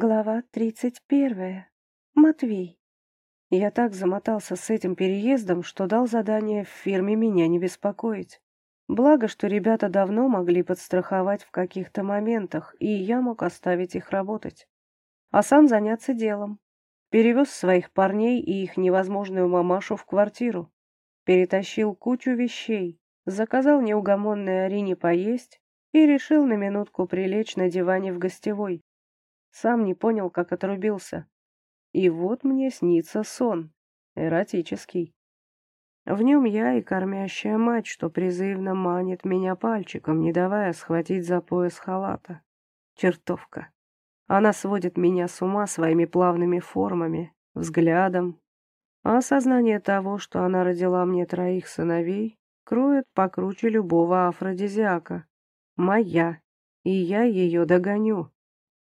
Глава тридцать первая. Матвей. Я так замотался с этим переездом, что дал задание в фирме меня не беспокоить. Благо, что ребята давно могли подстраховать в каких-то моментах, и я мог оставить их работать. А сам заняться делом. Перевез своих парней и их невозможную мамашу в квартиру. Перетащил кучу вещей, заказал неугомонной Арине поесть и решил на минутку прилечь на диване в гостевой. Сам не понял, как отрубился. И вот мне снится сон, эротический. В нем я и кормящая мать, что призывно манит меня пальчиком, не давая схватить за пояс халата. Чертовка. Она сводит меня с ума своими плавными формами, взглядом. А осознание того, что она родила мне троих сыновей, кроет покруче любого афродизиака. Моя. И я ее догоню.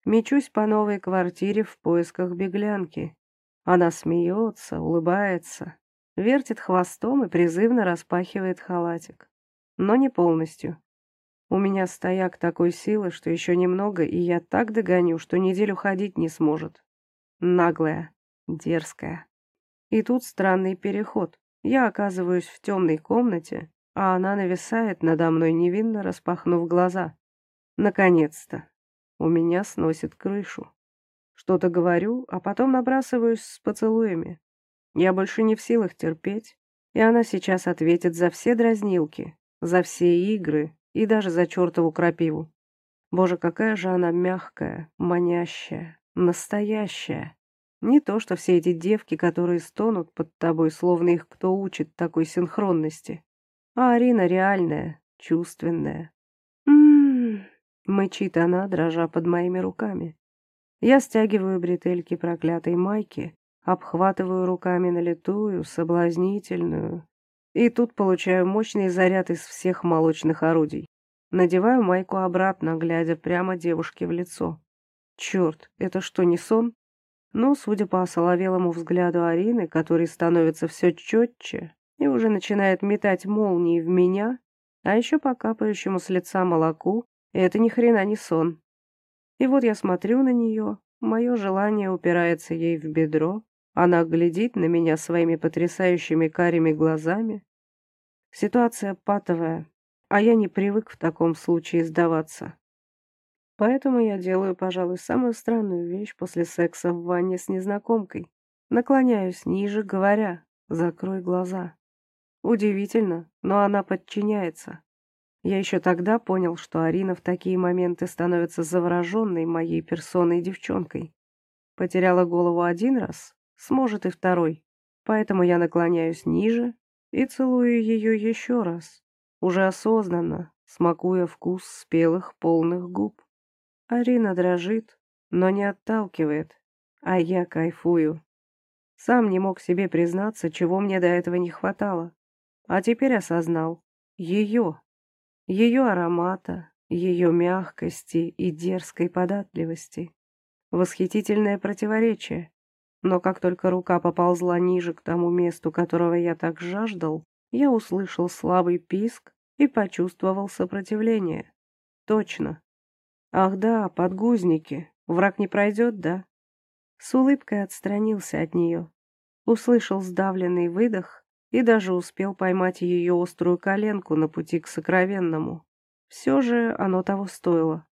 Мечусь по новой квартире в поисках беглянки. Она смеется, улыбается, вертит хвостом и призывно распахивает халатик. Но не полностью. У меня стояк такой силы, что еще немного, и я так догоню, что неделю ходить не сможет. Наглая, дерзкая. И тут странный переход. Я оказываюсь в темной комнате, а она нависает надо мной, невинно распахнув глаза. Наконец-то. У меня сносит крышу. Что-то говорю, а потом набрасываюсь с поцелуями. Я больше не в силах терпеть, и она сейчас ответит за все дразнилки, за все игры и даже за чертову крапиву. Боже, какая же она мягкая, манящая, настоящая. Не то, что все эти девки, которые стонут под тобой, словно их кто учит такой синхронности. А Арина реальная, чувственная, Мычит она, дрожа под моими руками. Я стягиваю бретельки проклятой майки, обхватываю руками налитую, соблазнительную. И тут получаю мощный заряд из всех молочных орудий. Надеваю майку обратно, глядя прямо девушке в лицо. Черт, это что, не сон? Но, судя по осоловелому взгляду Арины, который становится все четче и уже начинает метать молнии в меня, а еще по капающему с лица молоку, это ни хрена не сон. И вот я смотрю на нее, мое желание упирается ей в бедро, она глядит на меня своими потрясающими карими глазами. Ситуация патовая, а я не привык в таком случае сдаваться. Поэтому я делаю, пожалуй, самую странную вещь после секса в ванне с незнакомкой. Наклоняюсь ниже, говоря «закрой глаза». Удивительно, но она подчиняется. Я еще тогда понял, что Арина в такие моменты становится завороженной моей персоной девчонкой. Потеряла голову один раз, сможет и второй. Поэтому я наклоняюсь ниже и целую ее еще раз, уже осознанно, смакуя вкус спелых полных губ. Арина дрожит, но не отталкивает, а я кайфую. Сам не мог себе признаться, чего мне до этого не хватало. А теперь осознал. Ее ее аромата, ее мягкости и дерзкой податливости. Восхитительное противоречие. Но как только рука поползла ниже к тому месту, которого я так жаждал, я услышал слабый писк и почувствовал сопротивление. Точно. Ах да, подгузники. Враг не пройдет, да? С улыбкой отстранился от нее. Услышал сдавленный выдох и даже успел поймать ее острую коленку на пути к сокровенному. Все же оно того стоило.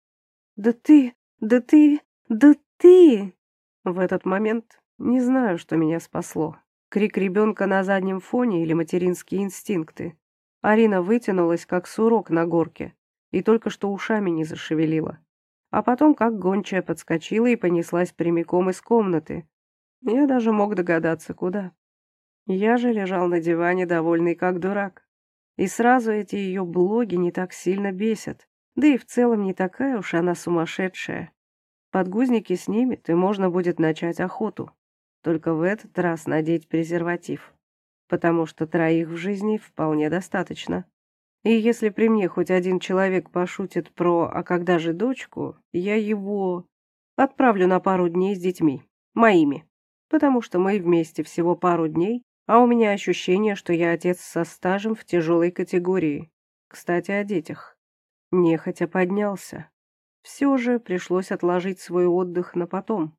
«Да ты! Да ты! Да ты!» В этот момент не знаю, что меня спасло. Крик ребенка на заднем фоне или материнские инстинкты. Арина вытянулась, как сурок на горке, и только что ушами не зашевелила. А потом, как гончая, подскочила и понеслась прямиком из комнаты. Я даже мог догадаться, куда. Я же лежал на диване, довольный как дурак. И сразу эти ее блоги не так сильно бесят. Да и в целом не такая уж она сумасшедшая. Подгузники снимет, и можно будет начать охоту. Только в этот раз надеть презерватив. Потому что троих в жизни вполне достаточно. И если при мне хоть один человек пошутит про «а когда же дочку», я его отправлю на пару дней с детьми. Моими. Потому что мы вместе всего пару дней, а у меня ощущение, что я отец со стажем в тяжелой категории. Кстати, о детях. Нехотя поднялся. Все же пришлось отложить свой отдых на потом.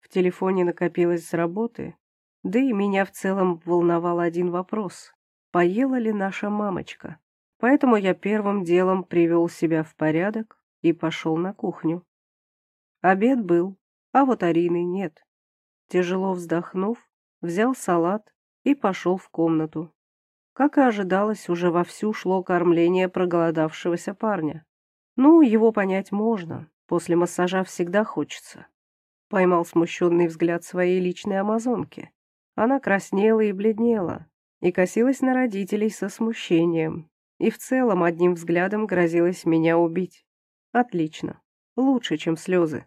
В телефоне накопилось с работы, да и меня в целом волновал один вопрос. Поела ли наша мамочка? Поэтому я первым делом привел себя в порядок и пошел на кухню. Обед был, а вот Арины нет. Тяжело вздохнув, взял салат и пошел в комнату. Как и ожидалось, уже вовсю шло кормление проголодавшегося парня. Ну, его понять можно, после массажа всегда хочется. Поймал смущенный взгляд своей личной амазонки. Она краснела и бледнела, и косилась на родителей со смущением, и в целом одним взглядом грозилась меня убить. Отлично. Лучше, чем слезы.